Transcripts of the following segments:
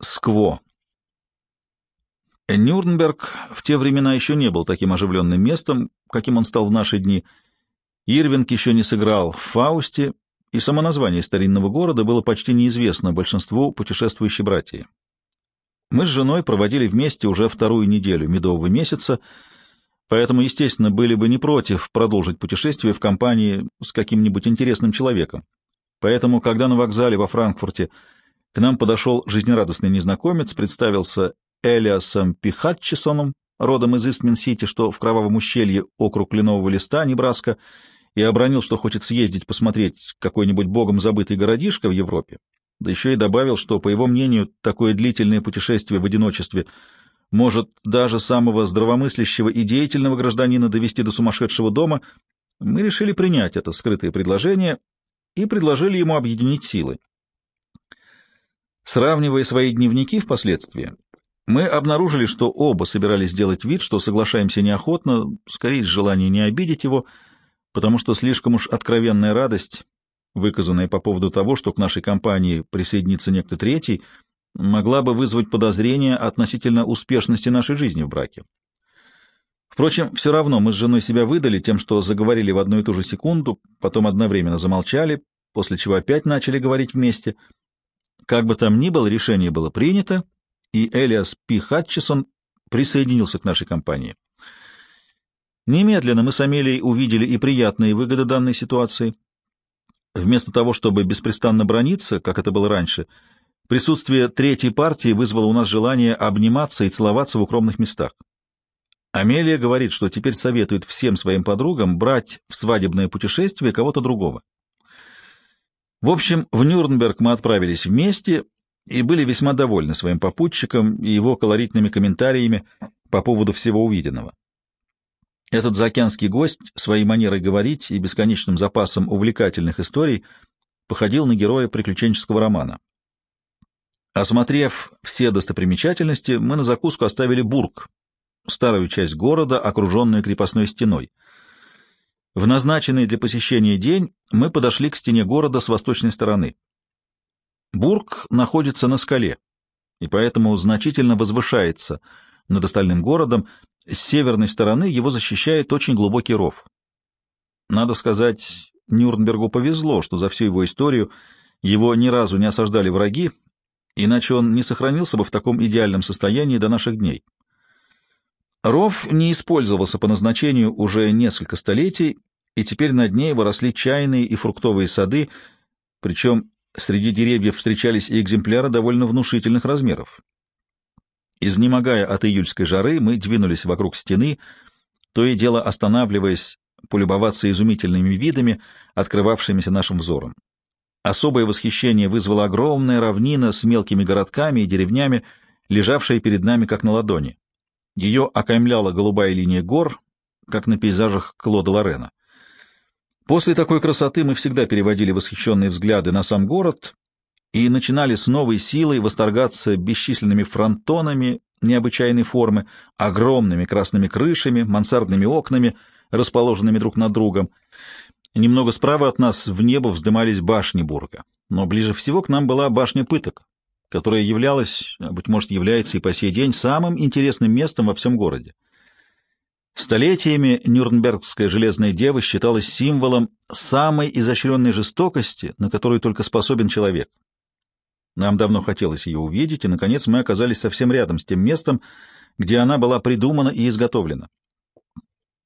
Скво. Нюрнберг в те времена еще не был таким оживленным местом, каким он стал в наши дни. Ирвинг еще не сыграл в «Фаусте», и само название старинного города было почти неизвестно большинству путешествующей братьи. Мы с женой проводили вместе уже вторую неделю медового месяца, поэтому, естественно, были бы не против продолжить путешествие в компании с каким-нибудь интересным человеком. Поэтому, когда на вокзале во Франкфурте к нам подошел жизнерадостный незнакомец, представился Элиасом Пихатчесоном, родом из Истмен-Сити, что в Кровавом ущелье округ Кленового листа, Небраска, и обронил, что хочет съездить посмотреть какой-нибудь богом забытый городишко в Европе, да еще и добавил, что, по его мнению, такое длительное путешествие в одиночестве может даже самого здравомыслящего и деятельного гражданина довести до сумасшедшего дома, мы решили принять это скрытое предложение и предложили ему объединить силы. Сравнивая свои дневники впоследствии, мы обнаружили, что оба собирались сделать вид, что соглашаемся неохотно, скорее из желания не обидеть его, потому что слишком уж откровенная радость, выказанная по поводу того, что к нашей компании присоединится некто третий, могла бы вызвать подозрения относительно успешности нашей жизни в браке. Впрочем, все равно мы с женой себя выдали тем, что заговорили в одну и ту же секунду, потом одновременно замолчали, после чего опять начали говорить вместе — как бы там ни было, решение было принято, и Элиас Пи Хатчисон присоединился к нашей компании. Немедленно мы с Амелией увидели и приятные выгоды данной ситуации. Вместо того, чтобы беспрестанно брониться, как это было раньше, присутствие третьей партии вызвало у нас желание обниматься и целоваться в укромных местах. Амелия говорит, что теперь советует всем своим подругам брать в свадебное путешествие кого-то другого. В общем, в Нюрнберг мы отправились вместе и были весьма довольны своим попутчиком и его колоритными комментариями по поводу всего увиденного. Этот заокеанский гость своей манерой говорить и бесконечным запасом увлекательных историй походил на героя приключенческого романа. Осмотрев все достопримечательности, мы на закуску оставили Бург, старую часть города, окруженную крепостной стеной — в назначенный для посещения день мы подошли к стене города с восточной стороны. Бург находится на скале, и поэтому значительно возвышается над остальным городом. С северной стороны его защищает очень глубокий ров. Надо сказать, Нюрнбергу повезло, что за всю его историю его ни разу не осаждали враги, иначе он не сохранился бы в таком идеальном состоянии до наших дней. Ров не использовался по назначению уже несколько столетий, и теперь над ней выросли чайные и фруктовые сады, причем среди деревьев встречались и экземпляры довольно внушительных размеров. Изнемогая от июльской жары, мы двинулись вокруг стены, то и дело останавливаясь полюбоваться изумительными видами, открывавшимися нашим взором. Особое восхищение вызвала огромная равнина с мелкими городками и деревнями, лежавшая перед нами как на ладони. Ее окаймляла голубая линия гор, как на пейзажах Клода Лорена. После такой красоты мы всегда переводили восхищенные взгляды на сам город и начинали с новой силой восторгаться бесчисленными фронтонами необычайной формы, огромными красными крышами, мансардными окнами, расположенными друг над другом. Немного справа от нас в небо вздымались башни Бурга, но ближе всего к нам была башня Пыток, которая являлась, а, быть может, является и по сей день самым интересным местом во всем городе. Столетиями Нюрнбергская железная дева считалась символом самой изощренной жестокости, на которую только способен человек. Нам давно хотелось ее увидеть, и, наконец, мы оказались совсем рядом с тем местом, где она была придумана и изготовлена.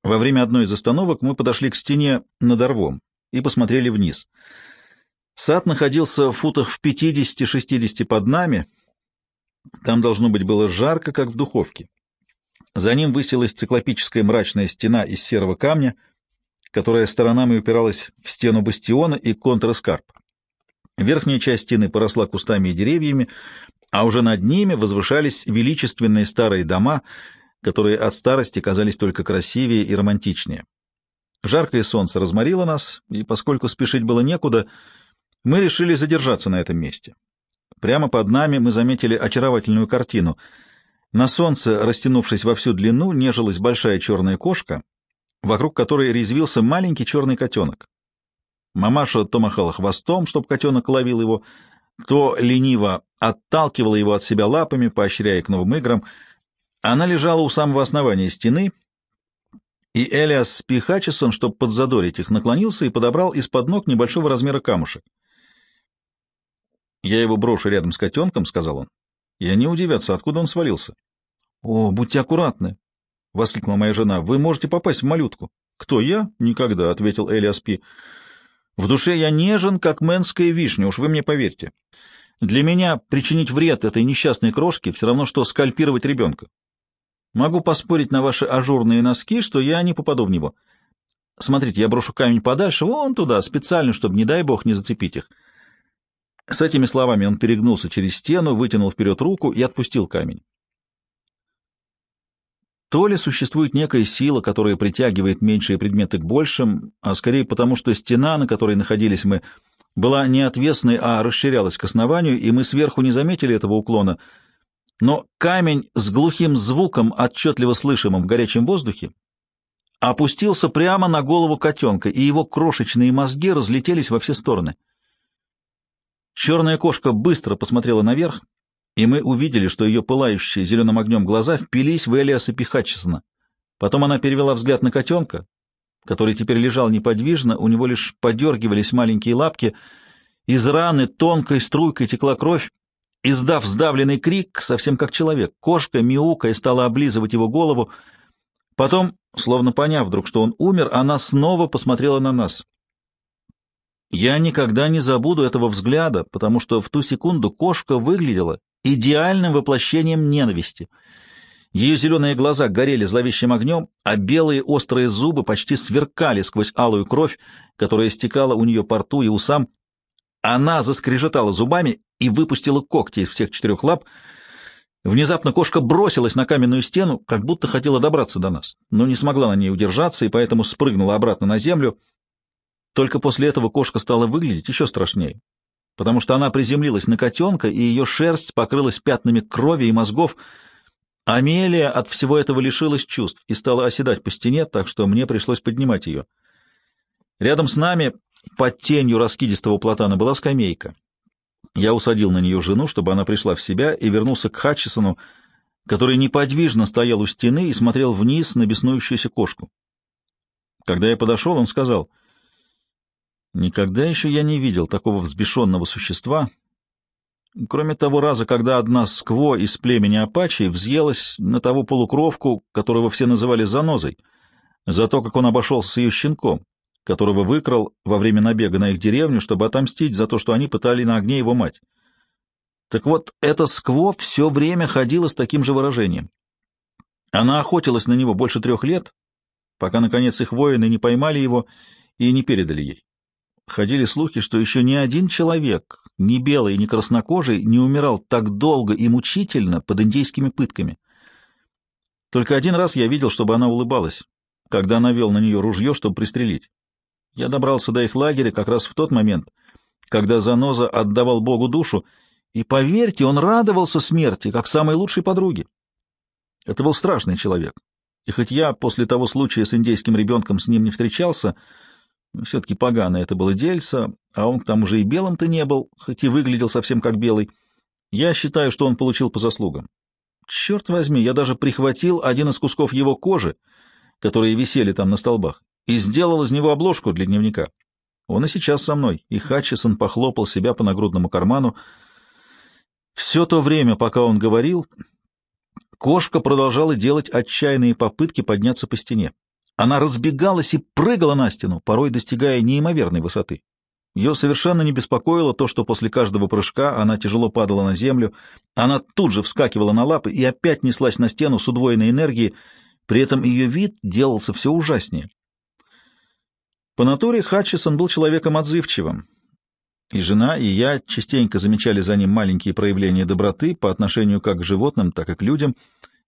Во время одной из остановок мы подошли к стене над орвом и посмотрели вниз. Сад находился в футах в 50-60 под нами. Там, должно быть, было жарко, как в духовке. За ним высилась циклопическая мрачная стена из серого камня, которая сторонами упиралась в стену бастиона и контраскарп. Верхняя часть стены поросла кустами и деревьями, а уже над ними возвышались величественные старые дома, которые от старости казались только красивее и романтичнее. Жаркое солнце разморило нас, и поскольку спешить было некуда, мы решили задержаться на этом месте. Прямо под нами мы заметили очаровательную картину — на солнце, растянувшись во всю длину, нежилась большая черная кошка, вокруг которой резвился маленький черный котенок. Мамаша то махала хвостом, чтобы котенок ловил его, то лениво отталкивала его от себя лапами, поощряя к новым играм. Она лежала у самого основания стены, и Элиас Пи Хатчисон, чтобы подзадорить их, наклонился и подобрал из-под ног небольшого размера камушек. «Я его брошу рядом с котенком», — сказал он. «И они удивятся, откуда он свалился». «О, будьте аккуратны», — воскликнула моя жена. «Вы можете попасть в малютку». «Кто я?» «Никогда», — ответил Элиас Пи. «В душе я нежен, как мэнская вишня, уж вы мне поверьте. Для меня причинить вред этой несчастной крошке все равно, что скальпировать ребенка. Могу поспорить на ваши ажурные носки, что я не попаду в него. Смотрите, я брошу камень подальше, вон туда, специально, чтобы, не дай бог, не зацепить их». С этими словами он перегнулся через стену, вытянул вперед руку и отпустил камень. То ли существует некая сила, которая притягивает меньшие предметы к большим, а скорее потому, что стена, на которой находились мы, была не отвесной, а расширялась к основанию, и мы сверху не заметили этого уклона. Но камень с глухим звуком, отчетливо слышимым в горячем воздухе, опустился прямо на голову котенка, и его крошечные мозги разлетелись во все стороны. Черная кошка быстро посмотрела наверх, и мы увидели, что ее пылающие зеленым огнем глаза впились в Элиаса Пихачесона. Потом она перевела взгляд на котенка, который теперь лежал неподвижно, у него лишь подергивались маленькие лапки, из раны тонкой струйкой текла кровь, Издав сдавленный крик, совсем как человек, кошка, мяукая, стала облизывать его голову. Потом, словно поняв вдруг, что он умер, она снова посмотрела на нас. Я никогда не забуду этого взгляда, потому что в ту секунду кошка выглядела идеальным воплощением ненависти. Ее зеленые глаза горели зловещим огнем, а белые острые зубы почти сверкали сквозь алую кровь, которая стекала у нее по рту и усам. Она заскрежетала зубами и выпустила когти из всех четырех лап. Внезапно кошка бросилась на каменную стену, как будто хотела добраться до нас, но не смогла на ней удержаться и поэтому спрыгнула обратно на землю. Только после этого кошка стала выглядеть еще страшнее потому что она приземлилась на котенка, и ее шерсть покрылась пятнами крови и мозгов. Амелия от всего этого лишилась чувств и стала оседать по стене, так что мне пришлось поднимать ее. Рядом с нами, под тенью раскидистого платана, была скамейка. Я усадил на нее жену, чтобы она пришла в себя, и вернулся к Хатчисону, который неподвижно стоял у стены и смотрел вниз на беснующуюся кошку. Когда я подошел, он сказал — Никогда еще я не видел такого взбешенного существа. Кроме того раза, когда одна скво из племени Апачи взъелась на того полукровку, которого все называли занозой, за то, как он обошелся с ее щенком, которого выкрал во время набега на их деревню, чтобы отомстить за то, что они пытали на огне его мать. Так вот, эта скво все время ходила с таким же выражением. Она охотилась на него больше трех лет, пока, наконец, их воины не поймали его и не передали ей. Ходили слухи, что еще ни один человек, ни белый, ни краснокожий, не умирал так долго и мучительно под индейскими пытками. Только один раз я видел, чтобы она улыбалась, когда навел на нее ружье, чтобы пристрелить. Я добрался до их лагеря как раз в тот момент, когда Заноза отдавал Богу душу, и, поверьте, он радовался смерти, как самой лучшей подруге. Это был страшный человек. И хоть я после того случая с индейским ребенком с ним не встречался, все-таки поганое это было дельце, а он к тому же и белым-то не был, хоть и выглядел совсем как белый. Я считаю, что он получил по заслугам. Черт возьми, я даже прихватил один из кусков его кожи, которые висели там на столбах, и сделал из него обложку для дневника. Он и сейчас со мной, и Хатчисон похлопал себя по нагрудному карману. Все то время, пока он говорил, кошка продолжала делать отчаянные попытки подняться по стене. Она разбегалась и прыгала на стену, порой достигая неимоверной высоты. Ее совершенно не беспокоило то, что после каждого прыжка она тяжело падала на землю, она тут же вскакивала на лапы и опять неслась на стену с удвоенной энергией, при этом ее вид делался все ужаснее. По натуре Хатчисон был человеком отзывчивым, и жена, и я частенько замечали за ним маленькие проявления доброты по отношению как к животным, так и к людям,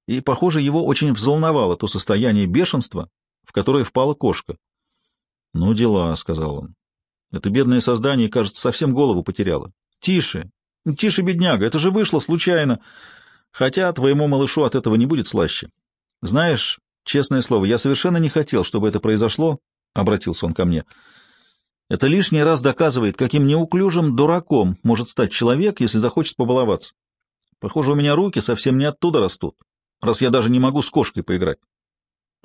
и, похоже, его очень взволновало то состояние бешенства, которое впала кошка. — Ну, дела, — сказал он. — Это бедное создание, кажется, совсем голову потеряло. — Тише, тише, бедняга, это же вышло случайно. Хотя твоему малышу от этого не будет слаще. Знаешь, честное слово, я совершенно не хотел, чтобы это произошло, — обратился он ко мне. Это лишний раз доказывает, каким неуклюжим дураком может стать человек, если захочет побаловаться. Похоже, у меня руки совсем не оттуда растут, раз я даже не могу с кошкой поиграть.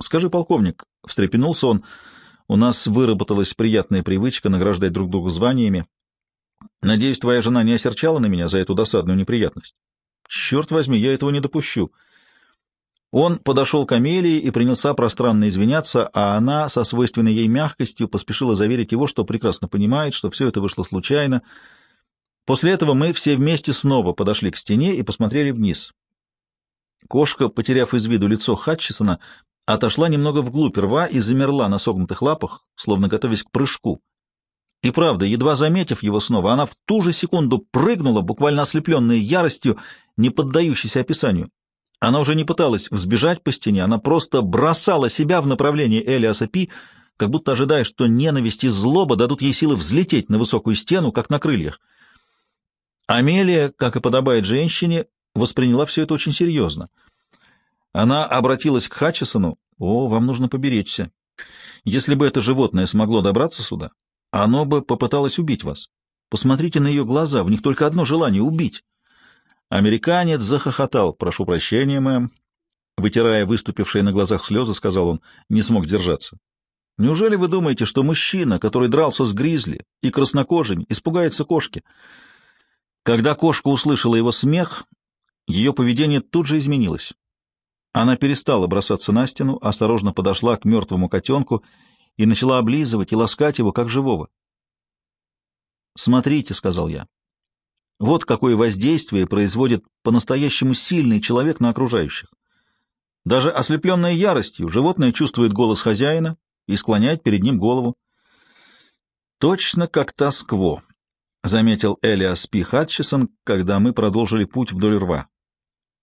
Скажи, полковник, — встрепенулся он, — у нас выработалась приятная привычка награждать друг друга званиями. Надеюсь, твоя жена не осерчала на меня за эту досадную неприятность. Черт возьми, я этого не допущу. Он подошел к Амелии и принялся пространно извиняться, а она со свойственной ей мягкостью поспешила заверить его, что прекрасно понимает, что все это вышло случайно. После этого мы все вместе снова подошли к стене и посмотрели вниз. Кошка, потеряв из виду лицо Хатчисона, отошла немного вглубь рва и замерла на согнутых лапах, словно готовясь к прыжку. И правда, едва заметив его снова, она в ту же секунду прыгнула, буквально ослепленная яростью, не поддающейся описанию. Она уже не пыталась взбежать по стене, она просто бросала себя в направлении Элиаса Пи, как будто ожидая, что ненависть и злоба дадут ей силы взлететь на высокую стену, как на крыльях. Амелия, как и подобает женщине, восприняла все это очень серьезно. Она обратилась к Хатчесону. «О, вам нужно поберечься. Если бы это животное смогло добраться сюда, оно бы попыталось убить вас. Посмотрите на ее глаза, в них только одно желание — убить». Американец захохотал. «Прошу прощения, мэм». Вытирая выступившие на глазах слезы, сказал он, не смог держаться. «Неужели вы думаете, что мужчина, который дрался с гризли и краснокожими, испугается кошки?» Когда кошка услышала его смех, ее поведение тут же изменилось. Она перестала бросаться на стену, осторожно подошла к мертвому котенку и начала облизывать и ласкать его, как живого. «Смотрите», — сказал я, вот какое воздействие производит по-настоящему сильный человек на окружающих. Даже ослепленное яростью, животное чувствует голос хозяина и склоняет перед ним голову. «Точно как Тоскво», — заметил Элиас Пи Хатчисон, когда мы продолжили путь вдоль рва.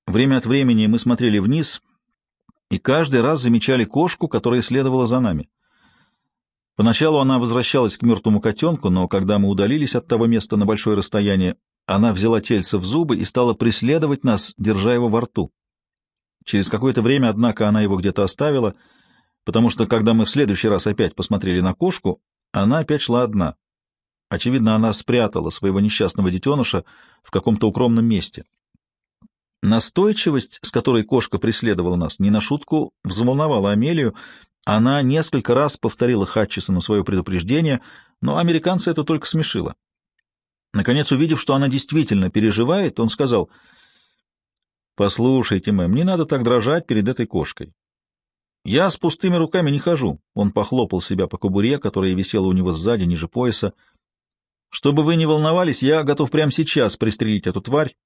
Время от времени мы смотрели вниз и каждый раз замечали кошку, которая следовала за нами. Поначалу она возвращалась к мертвому котенку, но когда мы удалились от того места на большое расстояние, она взяла тельце в зубы и стала преследовать нас, держа его во рту. Через какое-то время, однако, она его где-то оставила, потому что, когда мы в следующий раз опять посмотрели на кошку, она опять шла одна. Очевидно, она спрятала своего несчастного детеныша в каком-то укромном месте. Настойчивость, с которой кошка преследовала нас, не на шутку взволновала Амелию. Она несколько раз повторила Хатчисону свое предупреждение, но американца это только смешило. Наконец, увидев, что она действительно переживает, он сказал, «Послушайте, мэм, не надо так дрожать перед этой кошкой. Я с пустыми руками не хожу». Он похлопал себя по кобуре, которая висела у него сзади, ниже пояса. «Чтобы вы не волновались, я готов прямо сейчас пристрелить эту тварь,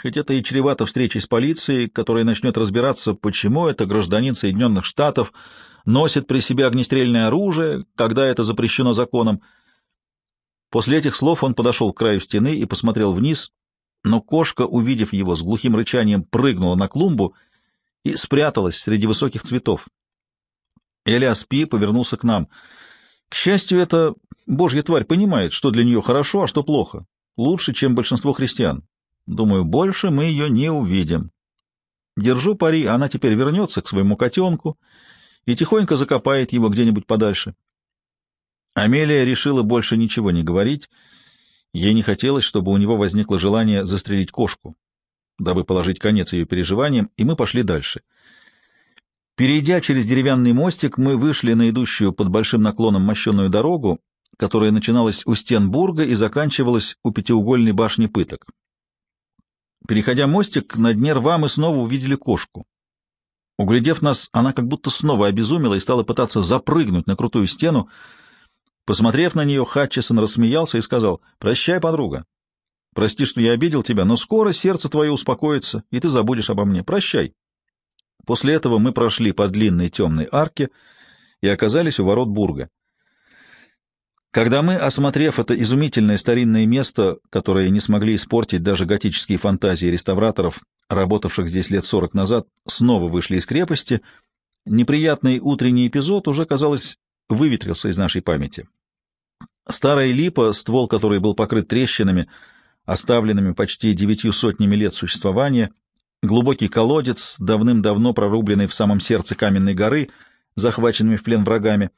хоть это и чревато встречей с полицией, которая начнет разбираться, почему это гражданин Соединенных Штатов носит при себе огнестрельное оружие, когда это запрещено законом». После этих слов он подошел к краю стены и посмотрел вниз, но кошка, увидев его, с глухим рычанием прыгнула на клумбу и спряталась среди высоких цветов. Элиас Пи повернулся к нам. К счастью, эта божья тварь понимает, что для нее хорошо, а что плохо. Лучше, чем большинство христиан. Думаю, больше мы ее не увидим. Держу пари, она теперь вернется к своему котенку и тихонько закопает его где-нибудь подальше. Амелия решила больше ничего не говорить. Ей не хотелось, чтобы у него возникло желание застрелить кошку, дабы положить конец ее переживаниям, и мы пошли дальше. Перейдя через деревянный мостик, мы вышли на идущую под большим наклоном мощенную дорогу, которая начиналась у стен бурга и заканчивалась у пятиугольной башни пыток. Переходя мостик, на дне рва мы снова увидели кошку. Углядев нас, она как будто снова обезумела и стала пытаться запрыгнуть на крутую стену, Посмотрев на нее, Хатчесон рассмеялся и сказал, «Прощай, подруга. Прости, что я обидел тебя, но скоро сердце твое успокоится, и ты забудешь обо мне. Прощай». После этого мы прошли по длинной темной арке и оказались у ворот Бурга. Когда мы, осмотрев это изумительное старинное место, которое не смогли испортить даже готические фантазии реставраторов, работавших здесь лет сорок назад, снова вышли из крепости, неприятный утренний эпизод уже, казалось, выветрился из нашей памяти. Старая липа, ствол которой был покрыт трещинами, оставленными почти девятью сотнями лет существования, глубокий колодец, давным-давно прорубленный в самом сердце каменной горы, захваченными в плен врагами,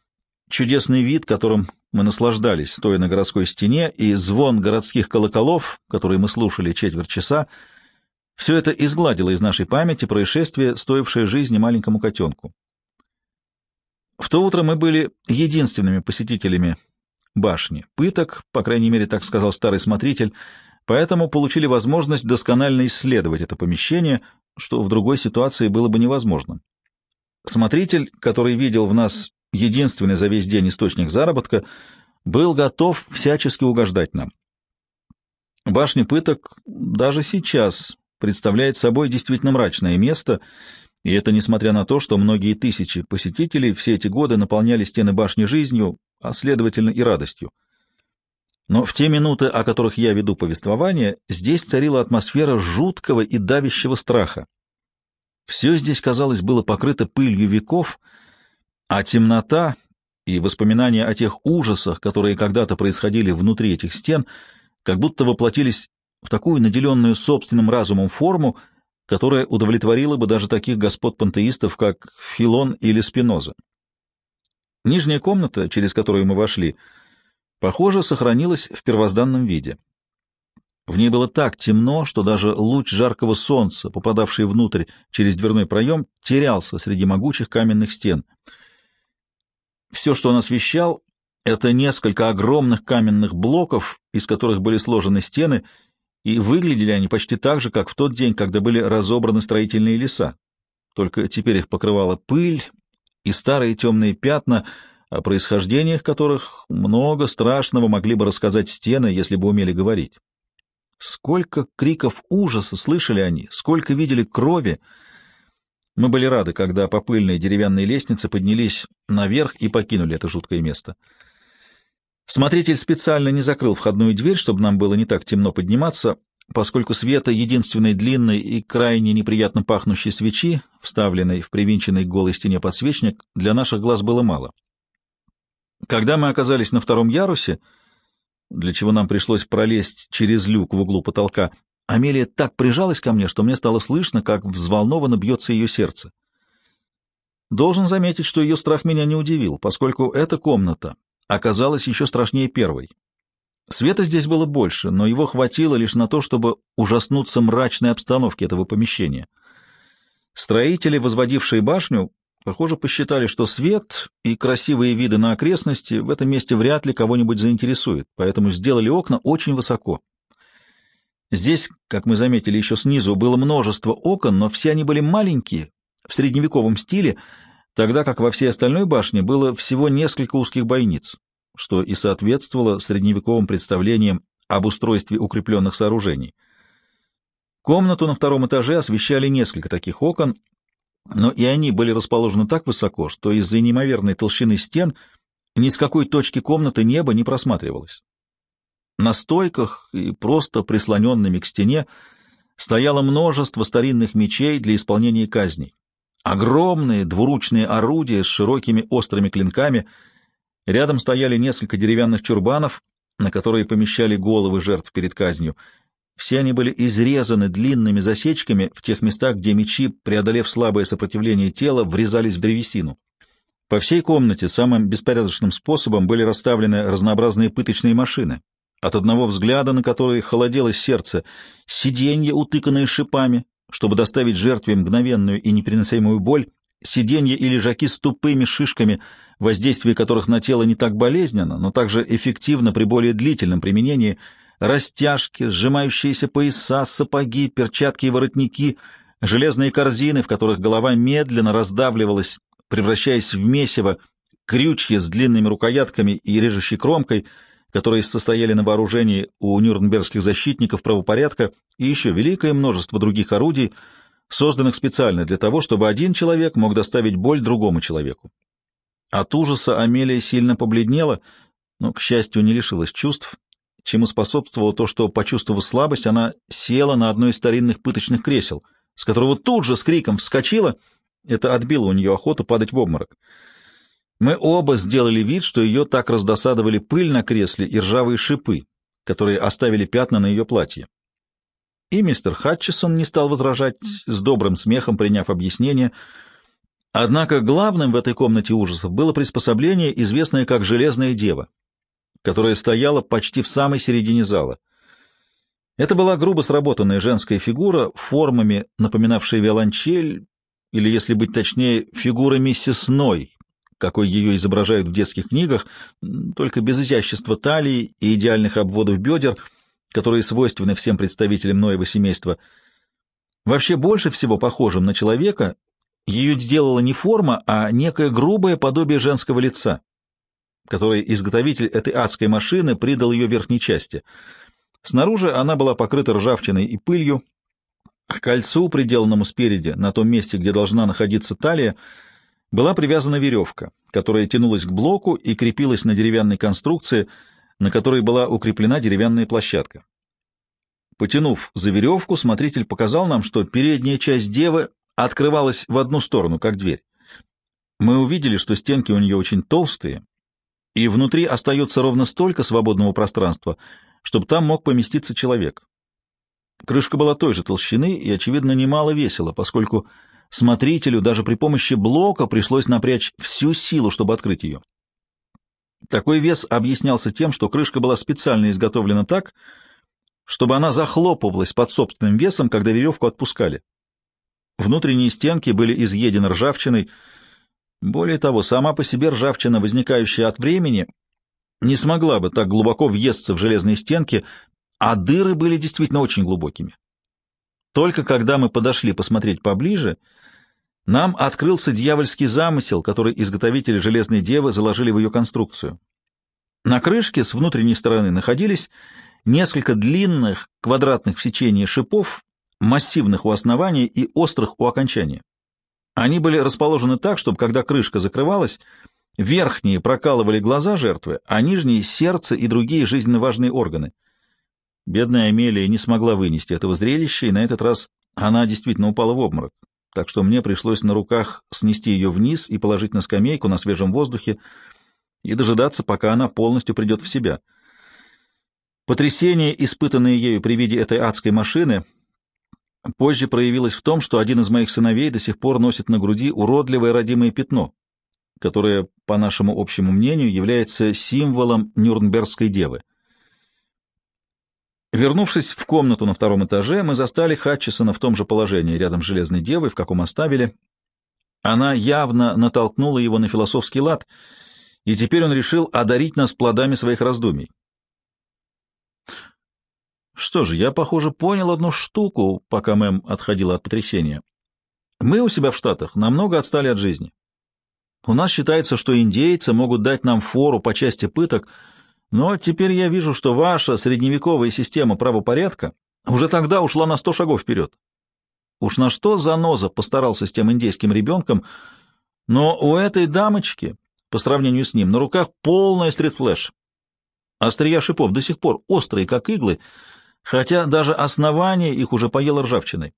чудесный вид, которым мы наслаждались, стоя на городской стене, и звон городских колоколов, которые мы слушали четверть часа, все это изгладило из нашей памяти происшествие, стоившее жизни маленькому котенку. В то утро мы были единственными посетителями башни. Пыток, по крайней мере, так сказал старый смотритель, поэтому получили возможность досконально исследовать это помещение, что в другой ситуации было бы невозможно. Смотритель, который видел в нас единственный за весь день источник заработка, был готов всячески угождать нам. Башня пыток даже сейчас представляет собой действительно мрачное место, и это несмотря на то, что многие тысячи посетителей все эти годы наполняли стены башни жизнью, а следовательно и радостью. Но в те минуты, о которых я веду повествование, здесь царила атмосфера жуткого и давящего страха. Все здесь, казалось, было покрыто пылью веков, а темнота и воспоминания о тех ужасах, которые когда-то происходили внутри этих стен, как будто воплотились в такую наделенную собственным разумом форму, которая удовлетворила бы даже таких господ-пантеистов, как Филон или Спиноза. Нижняя комната, через которую мы вошли, похоже, сохранилась в первозданном виде. В ней было так темно, что даже луч жаркого солнца, попадавший внутрь через дверной проем, терялся среди могучих каменных стен. Все, что он освещал, — это несколько огромных каменных блоков, из которых были сложены стены, и выглядели они почти так же, как в тот день, когда были разобраны строительные леса. Только теперь их покрывала пыль и старые темные пятна, о происхождениях которых много страшного могли бы рассказать стены, если бы умели говорить. Сколько криков ужаса слышали они, сколько видели крови. Мы были рады, когда по пыльной деревянной лестнице поднялись наверх и покинули это жуткое место. Смотритель специально не закрыл входную дверь, чтобы нам было не так темно подниматься, поскольку света единственной длинной и крайне неприятно пахнущей свечи, вставленной в привинченный к голой стене подсвечник, для наших глаз было мало. Когда мы оказались на втором ярусе, для чего нам пришлось пролезть через люк в углу потолка, Амелия так прижалась ко мне, что мне стало слышно, как взволнованно бьется ее сердце. Должен заметить, что ее страх меня не удивил, поскольку эта комната оказалась еще страшнее первой. Света здесь было больше, но его хватило лишь на то, чтобы ужаснуться мрачной обстановке этого помещения. Строители, возводившие башню, Похоже, посчитали, что свет и красивые виды на окрестности в этом месте вряд ли кого-нибудь заинтересуют, поэтому сделали окна очень высоко. Здесь, как мы заметили еще снизу, было множество окон, но все они были маленькие, в средневековом стиле, тогда как во всей остальной башне было всего несколько узких бойниц, что и соответствовало средневековым представлениям об устройстве укрепленных сооружений. Комнату на втором этаже освещали несколько таких окон, но и они были расположены так высоко, что из-за неимоверной толщины стен ни с какой точки комнаты небо не просматривалось. На стойках и просто прислоненными к стене стояло множество старинных мечей для исполнения казней. Огромные двуручные орудия с широкими острыми клинками. Рядом стояли несколько деревянных чурбанов, на которые помещали головы жертв перед казнью — все они были изрезаны длинными засечками в тех местах, где мечи, преодолев слабое сопротивление тела, врезались в древесину. По всей комнате самым беспорядочным способом были расставлены разнообразные пыточные машины, от одного взгляда на которые холодело сердце, сиденья, утыканные шипами, чтобы доставить жертве мгновенную и непереносимую боль, сиденья и лежаки с тупыми шишками, воздействие которых на тело не так болезненно, но также эффективно при более длительном применении – растяжки, сжимающиеся пояса, сапоги, перчатки и воротники, железные корзины, в которых голова медленно раздавливалась, превращаясь в месиво, крючья с длинными рукоятками и режущей кромкой, которые состояли на вооружении у нюрнбергских защитников правопорядка, и еще великое множество других орудий, созданных специально для того, чтобы один человек мог доставить боль другому человеку. От ужаса Амелия сильно побледнела, но, к счастью, не лишилась чувств, чему способствовало то, что, почувствовав слабость, она села на одно из старинных пыточных кресел, с которого тут же с криком вскочила. Это отбило у нее охоту падать в обморок. Мы оба сделали вид, что ее так раздосадовали пыль на кресле и ржавые шипы, которые оставили пятна на ее платье. И мистер Хатчесон не стал возражать, с добрым смехом приняв объяснение. Однако главным в этой комнате ужасов было приспособление, известное как «железная дева», которая стояла почти в самой середине зала. Это была грубо сработанная женская фигура, формами напоминавшая виолончель, или, если быть точнее, фигура миссис Ной, какой ее изображают в детских книгах, только без изящества талии и идеальных обводов бедер, которые свойственны всем представителям Ноева семейства. Вообще больше всего похожим на человека ее сделала не форма, а некое грубое подобие женского лица, которое изготовитель этой адской машины придал ее верхней части. Снаружи она была покрыта ржавчиной и пылью. К кольцу, приделанному спереди, на том месте, где должна находиться талия, была привязана веревка, которая тянулась к блоку и крепилась на деревянной конструкции, на которой была укреплена деревянная площадка. Потянув за веревку, смотритель показал нам, что передняя часть девы открывалась в одну сторону, как дверь. Мы увидели, что стенки у нее очень толстые, и внутри остается ровно столько свободного пространства, чтобы там мог поместиться человек. Крышка была той же толщины и, очевидно, немало весила, поскольку смотрителю даже при помощи блока пришлось напрячь всю силу, чтобы открыть ее. Такой вес объяснялся тем, что крышка была специально изготовлена так, чтобы она захлопывалась под собственным весом, когда веревку отпускали. Внутренние стенки были изъедены ржавчиной. Более того, сама по себе ржавчина, возникающая от времени, не смогла бы так глубоко въесться в железные стенки, а дыры были действительно очень глубокими. Только когда мы подошли посмотреть поближе, нам открылся дьявольский замысел, который изготовители Железной Девы заложили в ее конструкцию. На крышке с внутренней стороны находились несколько длинных квадратных в сечении шипов, массивных у основания и острых у окончания. Они были расположены так, чтобы, когда крышка закрывалась, верхние прокалывали глаза жертвы, а нижние — сердце и другие жизненно важные органы. Бедная Амелия не смогла вынести этого зрелища, и на этот раз она действительно упала в обморок, так что мне пришлось на руках снести ее вниз и положить на скамейку на свежем воздухе и дожидаться, пока она полностью придет в себя. Потрясение, испытанное ею при виде этой адской машины, позже проявилось в том, что один из моих сыновей до сих пор носит на груди уродливое родимое пятно, которое, по нашему общему мнению, является символом Нюрнбергской девы. Вернувшись в комнату на втором этаже, мы застали Хатчесона в том же положении, рядом с Железной Девой, в каком оставили. Она явно натолкнула его на философский лад, и теперь он решил одарить нас плодами своих раздумий. Что же, я, похоже, понял одну штуку, пока Мэм отходила от потрясения. Мы у себя в Штатах намного отстали от жизни. У нас считается, что индейцы могут дать нам фору по части пыток, но теперь я вижу, что ваша средневековая система правопорядка уже тогда ушла на сто шагов вперед. Уж на что Заноза постарался с тем индейским ребенком, но у этой дамочки, по сравнению с ним, на руках полная стритфлэш. Острия шипов до сих пор острые, как иглы, хотя даже основание их уже поело ржавчиной.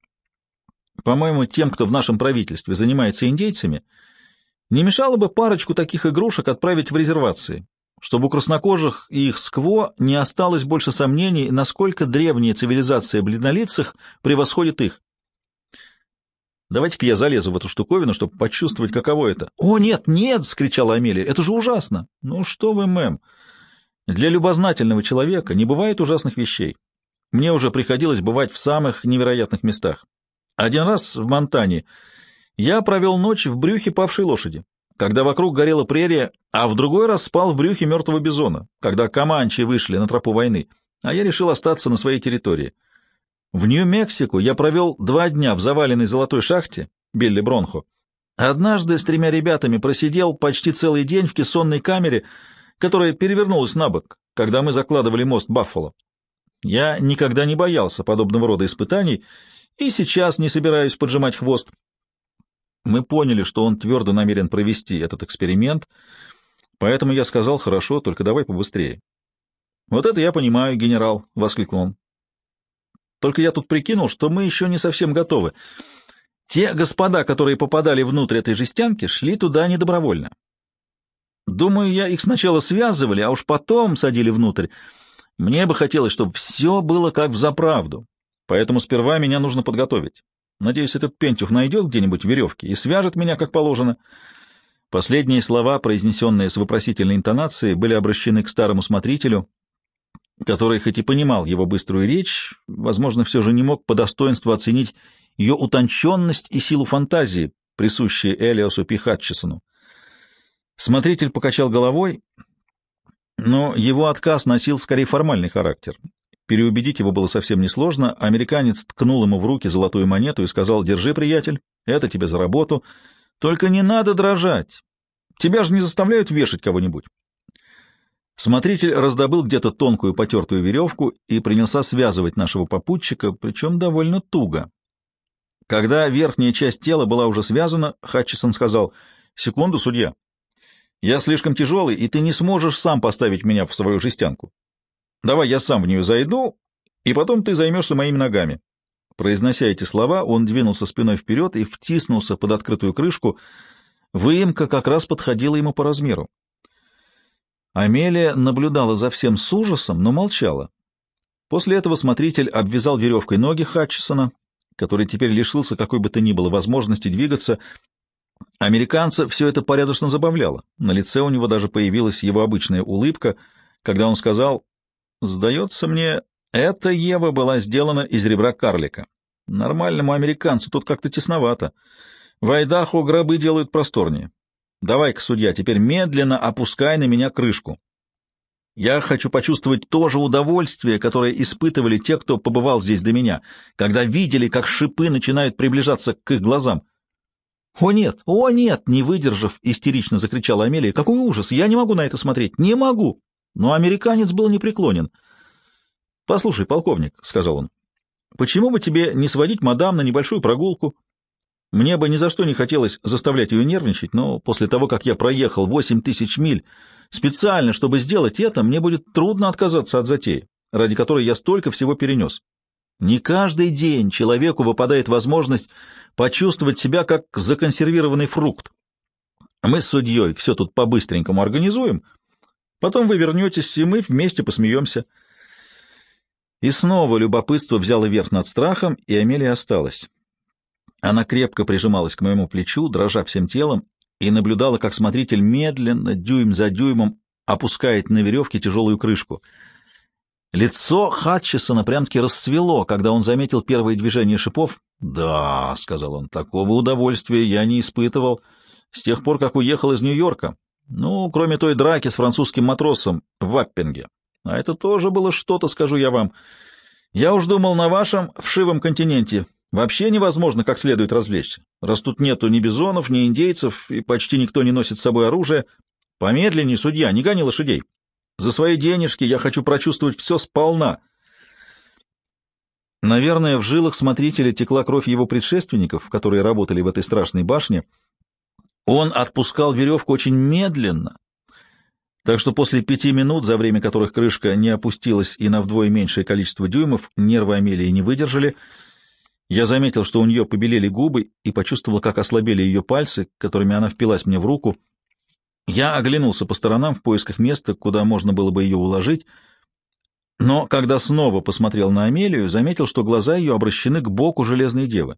По-моему, тем, кто в нашем правительстве занимается индейцами, не мешало бы парочку таких игрушек отправить в резервации, чтобы у краснокожих и их скво не осталось больше сомнений, насколько древняя цивилизация бледнолицых превосходит их. Давайте-ка я залезу в эту штуковину, чтобы почувствовать, каково это. — О, нет, нет! — скричала Амелия. — Это же ужасно! — Ну что вы, мэм! Для любознательного человека не бывает ужасных вещей. Мне уже приходилось бывать в самых невероятных местах. Один раз в Монтане я провел ночь в брюхе павшей лошади, когда вокруг горела прерия, а в другой раз спал в брюхе мертвого бизона, когда команчи вышли на тропу войны, а я решил остаться на своей территории. В Нью-Мексико я провел два дня в заваленной золотой шахте Билли Бронхо. Однажды с тремя ребятами просидел почти целый день в кессонной камере, которая перевернулась на бок, когда мы закладывали мост Баффало. Я никогда не боялся подобного рода испытаний и сейчас не собираюсь поджимать хвост. Мы поняли, что он твердо намерен провести этот эксперимент, поэтому я сказал, хорошо, только давай побыстрее. «Вот это я понимаю, генерал», — воскликнул он. «Только я тут прикинул, что мы еще не совсем готовы. Те господа, которые попадали внутрь этой жестянки, шли туда недобровольно. Думаю, я их сначала связывали, а уж потом садили внутрь, мне бы хотелось, чтобы все было как в заправду, поэтому сперва меня нужно подготовить. Надеюсь, этот пентюх найдет где-нибудь веревки и свяжет меня как положено. Последние слова, произнесенные с вопросительной интонацией, были обращены к старому смотрителю, который хоть и понимал его быструю речь, возможно, все же не мог по достоинству оценить ее утонченность и силу фантазии, присущие Элиосу Пи Хатчесону. Смотритель покачал головой, но его отказ носил скорее формальный характер. Переубедить его было совсем несложно. Американец ткнул ему в руки золотую монету и сказал, «Держи, приятель, это тебе за работу. Только не надо дрожать. Тебя же не заставляют вешать кого-нибудь». Смотритель раздобыл где-то тонкую потертую веревку и принялся связывать нашего попутчика, причем довольно туго. Когда верхняя часть тела была уже связана, Хатчисон сказал, «Секунду, судья. Я слишком тяжелый, и ты не сможешь сам поставить меня в свою жестянку. Давай я сам в нее зайду, и потом ты займешься моими ногами». Произнося эти слова, он двинулся спиной вперед и втиснулся под открытую крышку. Выемка как раз подходила ему по размеру. Амелия наблюдала за всем с ужасом, но молчала. После этого смотритель обвязал веревкой ноги Хатчесона, который теперь лишился какой бы то ни было возможности двигаться. Американца все это порядочно забавляло. На лице у него даже появилась его обычная улыбка, когда он сказал, «Сдается мне, эта Ева была сделана из ребра карлика. Нормальному американцу тут как-то тесновато. В Айдахо гробы делают просторнее. Давай-ка, судья, теперь медленно опускай на меня крышку. Я хочу почувствовать то же удовольствие, которое испытывали те, кто побывал здесь до меня, когда видели, как шипы начинают приближаться к их глазам. «О нет! О нет!» — не выдержав, истерично закричала Амелия. «Какой ужас! Я не могу на это смотреть! Не могу!» Но американец был непреклонен. «Послушай, полковник», — сказал он, — «почему бы тебе не сводить мадам на небольшую прогулку? Мне бы ни за что не хотелось заставлять ее нервничать, но после того, как я проехал восемь тысяч миль специально, чтобы сделать это, мне будет трудно отказаться от затеи, ради которой я столько всего перенес. Не каждый день человеку выпадает возможность почувствовать себя как законсервированный фрукт. Мы с судьей все тут по-быстренькому организуем, потом вы вернетесь, и мы вместе посмеемся. И снова любопытство взяло верх над страхом, и Амелия осталась. Она крепко прижималась к моему плечу, дрожа всем телом, и наблюдала, как смотритель медленно, дюйм за дюймом, опускает на веревке тяжелую крышку. Лицо Хатчесона прям-таки расцвело, когда он заметил первые движения шипов. «Да», — сказал он, — «такого удовольствия я не испытывал с тех пор, как уехал из Нью-Йорка. Ну, кроме той драки с французским матросом в Аппинге. А это тоже было что-то, скажу я вам. Я уж думал, на вашем вшивом континенте Вообще невозможно как следует развлечься. Раз тут нету ни бизонов, ни индейцев, и почти никто не носит с собой оружие. Помедленнее, судья, не гони лошадей. За свои денежки я хочу прочувствовать все сполна. Наверное, в жилах смотрителя текла кровь его предшественников, которые работали в этой страшной башне. Он отпускал веревку очень медленно, так что после пяти минут, за время которых крышка не опустилась и на вдвое меньшее количество дюймов, нервы Амелии не выдержали — я заметил, что у нее побелели губы, и почувствовал, как ослабели ее пальцы, которыми она впилась мне в руку. Я оглянулся по сторонам в поисках места, куда можно было бы ее уложить, но когда снова посмотрел на Амелию, заметил, что глаза ее обращены к боку железной девы.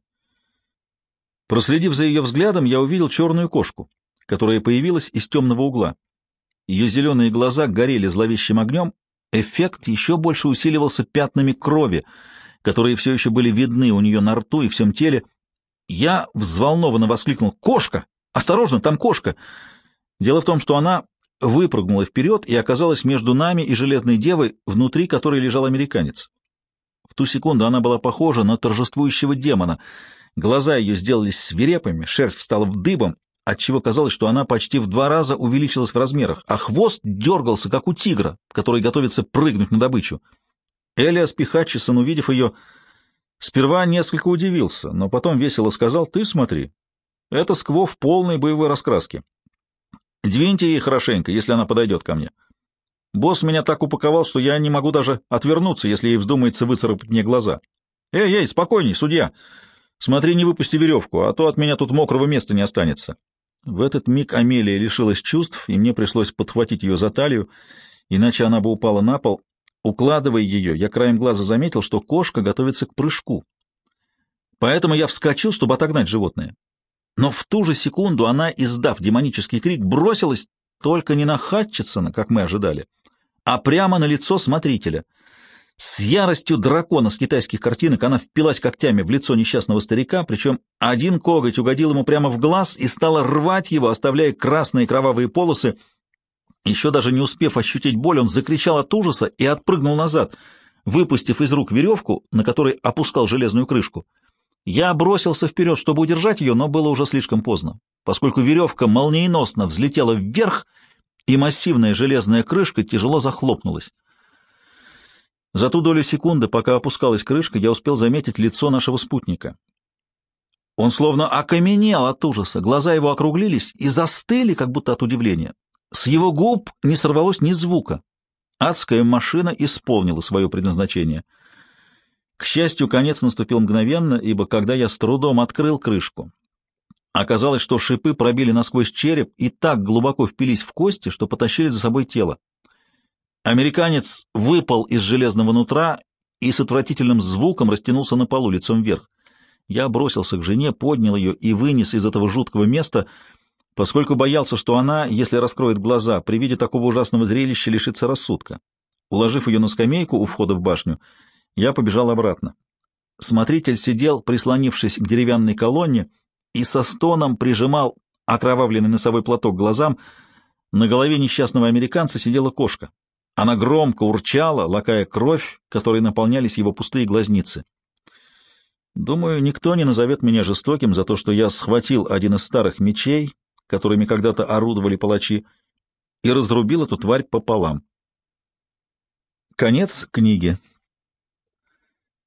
Проследив за ее взглядом, я увидел черную кошку, которая появилась из темного угла. Ее зеленые глаза горели зловещим огнем, эффект еще больше усиливался пятнами крови — которые все еще были видны у нее на рту и всем теле. Я взволнованно воскликнул «Кошка! Осторожно, там кошка!» Дело в том, что она выпрыгнула вперед и оказалась между нами и Железной Девой, внутри которой лежал американец. В ту секунду она была похожа на торжествующего демона. Глаза ее сделались свирепыми, шерсть встала в дыбом, отчего казалось, что она почти в два раза увеличилась в размерах, а хвост дергался, как у тигра, который готовится прыгнуть на добычу. Элиас Пихачисон, увидев ее, сперва несколько удивился, но потом весело сказал, «Ты смотри, это скво в полной боевой раскраске. Двиньте ей хорошенько, если она подойдет ко мне. Босс меня так упаковал, что я не могу даже отвернуться, если ей вздумается выцарапать мне глаза. Эй, эй, спокойней, судья! Смотри, не выпусти веревку, а то от меня тут мокрого места не останется». В этот миг Амелия лишилась чувств, и мне пришлось подхватить ее за талию, иначе она бы упала на пол, Укладывая ее, я краем глаза заметил, что кошка готовится к прыжку. Поэтому я вскочил, чтобы отогнать животное. но в ту же секунду она, издав демонический крик, бросилась только не на Хатчесона, как мы ожидали, а прямо на лицо смотрителя. С яростью дракона с китайских картинок она впилась когтями в лицо несчастного старика, причем один коготь угодил ему прямо в глаз и стала рвать его, оставляя красные кровавые полосы. Еще даже не успев ощутить боль, он закричал от ужаса и отпрыгнул назад, выпустив из рук веревку, на которой опускал железную крышку. Я бросился вперед, чтобы удержать ее, но было уже слишком поздно, поскольку веревка молниеносно взлетела вверх, и массивная железная крышка тяжело захлопнулась. За ту долю секунды, пока опускалась крышка, я успел заметить лицо нашего спутника. Он словно окаменел от ужаса, глаза его округлились и застыли, как будто от удивления. С его губ не сорвалось ни звука. Адская машина исполнила свое предназначение — к счастью, конец наступил мгновенно, ибо когда я с трудом открыл крышку, оказалось, что шипы пробили насквозь череп и так глубоко впились в кости, что потащили за собой тело. Американец выпал из железного нутра и с отвратительным звуком растянулся на полу лицом вверх. Я бросился к жене, поднял ее и вынес из этого жуткого места, поскольку боялся, что она, если раскроет глаза, при виде такого ужасного зрелища лишится рассудка. Уложив ее на скамейку у входа в башню, я побежал обратно. Смотритель сидел, прислонившись к деревянной колонне, и со стоном прижимал окровавленный носовой платок к глазам. На голове несчастного американца сидела кошка. Она громко урчала, лакая кровь, которой наполнялись его пустые глазницы. Думаю, никто не назовет меня жестоким за то, что я схватил один из старых мечей, которыми когда-то орудовали палачи, и разрубил эту тварь пополам. Конец книги.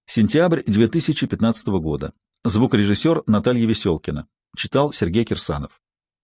Сентябрь 2015 года. Звукорежиссер Наталья Веселкина. Читал Сергей Кирсанов.